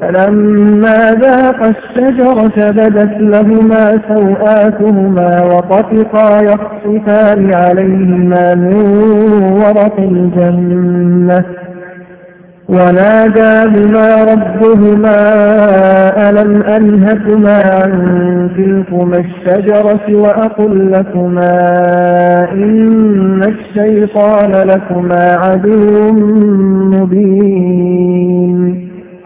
فلما ذاق الشجرة بدت لهما سوآتهما وطفقا يخصفان عليهما من ورق الجنة. وناداهما ربهما ألم أنهكما عن تلكما الشجرة وأقل لكما إن الشيطان لكما عدو مبين.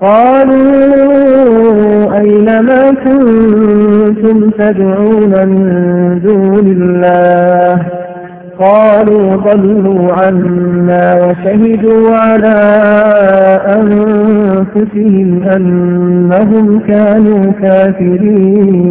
قالوا أين ما كنتم تدعون من دون الله؟ قالوا ضلوا عنا وشهدوا على أنفسهم أنهم كانوا كافرين.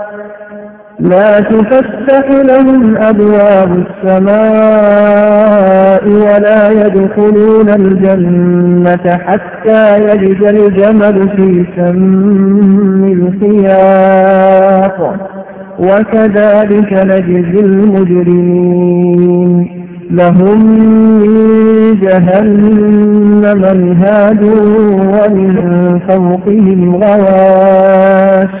لا تفتح لهم أبواب السماء ولا يدخلون الجنة حتى يجد الجمل في سم الخياط. وكذلك نجزي المجرمين. لهم من جهنم مهاد ومن فوقهم غواش.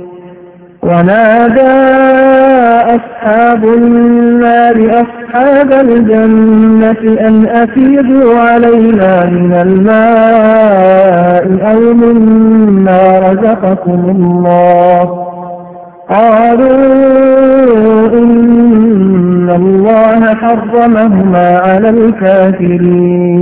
ونادى أصحاب النار أصحاب الجنة أن أفيدوا علينا من الماء أو مما رزقكم الله. قالوا إن الله حرمهما على الكافرين.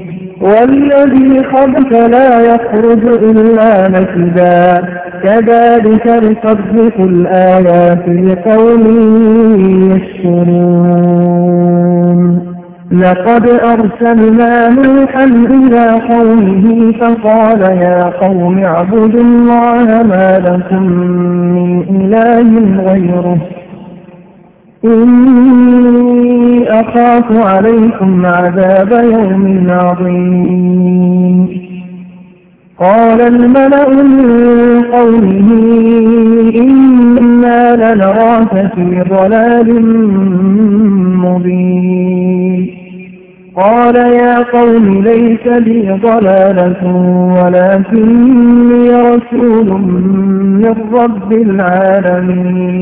والذي خبث لا يخرج إلا نكدا. كذلك نصدق الآيات لقوم يشكرون. لقد أرسلنا نوحا إلى قومه فقال يا قوم اعبدوا الله ما لكم من إله غيره. إني أخاف عليكم عذاب يوم عظيم. قال الملأ من قومه إنا لنراك في ضلال مبين. قال يا قوم ليس لي ضلالة ولكني رسول من رب العالمين.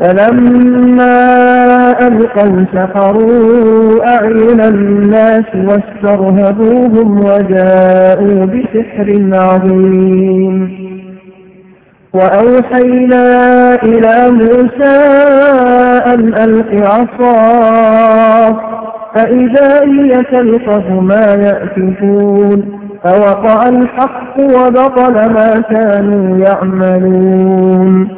فلما ألقوا سحروا أعين الناس واسترهبوهم وجاءوا بسحر عظيم. وأوحينا إلى موسى أن ألق عصاك فإذا هي تلقف ما يأفكون فوقع الحق وبطل ما كانوا يعملون.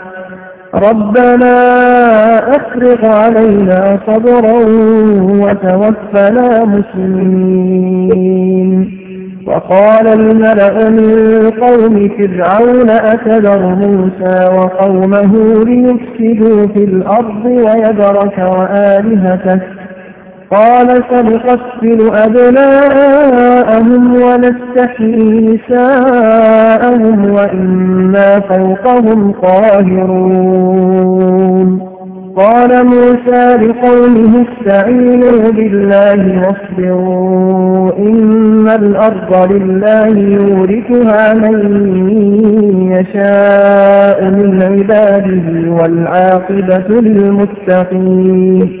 ربنا أفرغ علينا صبرا وتوفنا مسلمين. وقال الملأ من قوم فرعون أتذر موسى وقومه ليفسدوا في الأرض ويذرك وآلهتك قال سنقتل أبناءهم ونستحيي نساءهم وإنا فوقهم قاهرون. قال موسى لقومه استعينوا بالله واصبروا إن الأرض لله يورثها من يشاء من عباده والعاقبة للمتقين.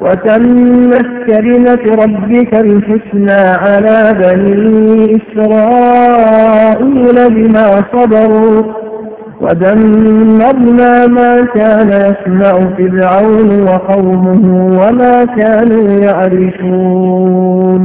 وتمت كلمة ربك الحسنى على بني إسرائيل بما صبروا ودمرنا ما كان يسمع فرعون وقومه وما كانوا يعرفون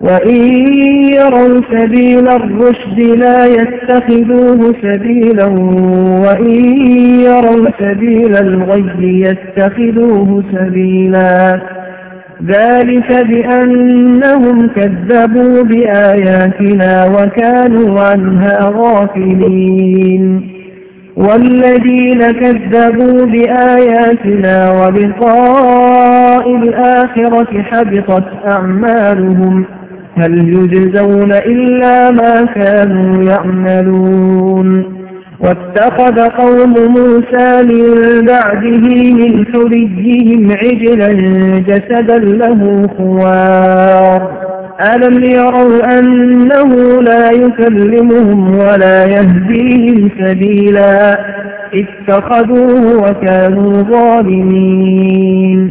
وإن يروا سبيل الرشد لا يتخذوه سبيلا وإن يروا سبيل الغي يتخذوه سبيلا ذلك بأنهم كذبوا بآياتنا وكانوا عنها غافلين والذين كذبوا بآياتنا وبقاء الآخرة حبطت أعمالهم هل يجزون إلا ما كانوا يعملون واتخذ قوم موسى من بعده من حريهم عجلا جسدا له خوار. ألم يروا أنه لا يكلمهم ولا يهديهم سبيلا؟ اتخذوه وكانوا ظالمين.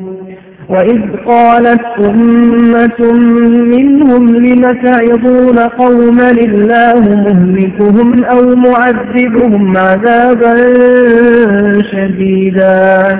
وإذ قالت أمة منهم لم تعظون قوما الله مهلكهم أو معذبهم عذابا شديدا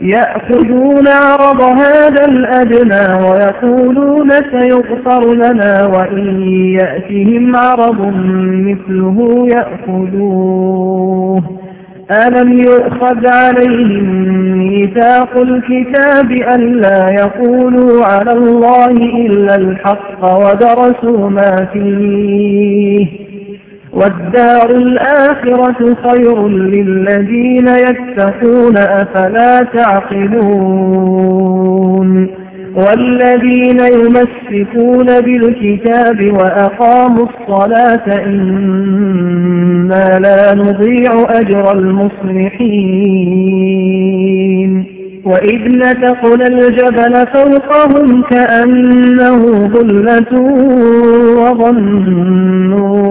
يأخذون عرض هذا الأدنى ويقولون سيغفر لنا وإن يأتهم عرض مثله يأخذوه. ألم يؤخذ عليهم ميثاق الكتاب ألا يقولوا على الله إلا الحق ودرسوا ما فيه؟ والدار الآخرة خير للذين يتقون أفلا تعقلون؟ والذين يمسكون بالكتاب وأقاموا الصلاة إن إنا لا نضيع أجر المصلحين. وإذ نتقل الجبل فوقهم كأنه ظلة وظنوا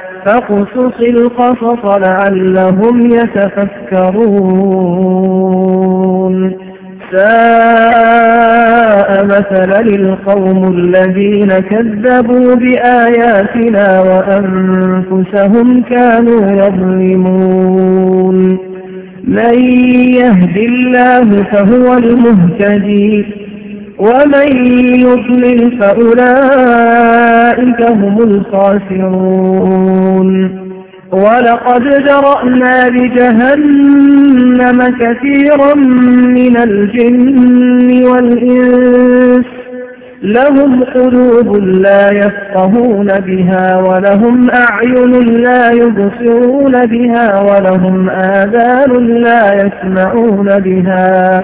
فاقصص القصص لعلهم يتفكرون. ساء مثلا للقوم الذين كذبوا بآياتنا وأنفسهم كانوا يظلمون. من يهد الله فهو المهتدي. ومن يضلل فأولئك هم الخاسرون. ولقد جرأنا لجهنم كثيرا من الجن والإنس. لهم قلوب لا يفقهون بها ولهم أعين لا يبصرون بها ولهم آذان لا يسمعون بها.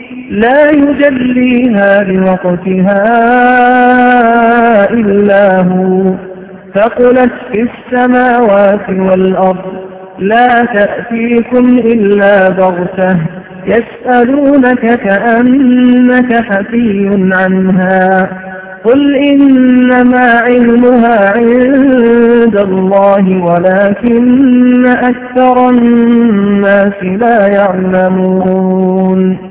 لا يجليها لوقتها إلا هو. فقلت في السماوات والأرض لا تأتيكم إلا بغتة. يسألونك كأنك حفي عنها. قل إنما علمها عند الله ولكن أكثر الناس لا يعلمون.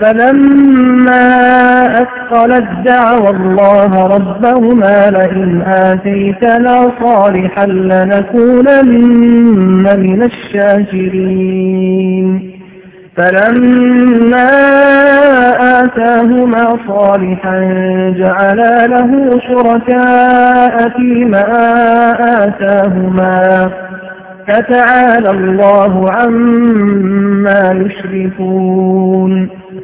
فلما أثقلت دعوى الله ربهما لئن آتيتنا صالحا لنكونن من الشاكرين فلما آتاهما صالحا جعلا له شركاء فيما آتاهما فتعالى الله عما يشركون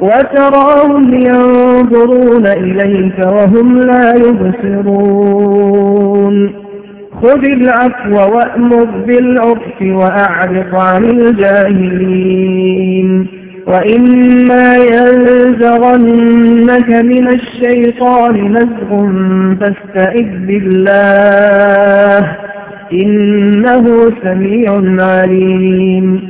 وتراهم ينظرون إليك وهم لا يبصرون. خذ العفو وأمر بالعرف وأعرض عن الجاهلين. وإما ينزغنك من الشيطان نزغ فاستئذ بالله. إنه سميع عليم.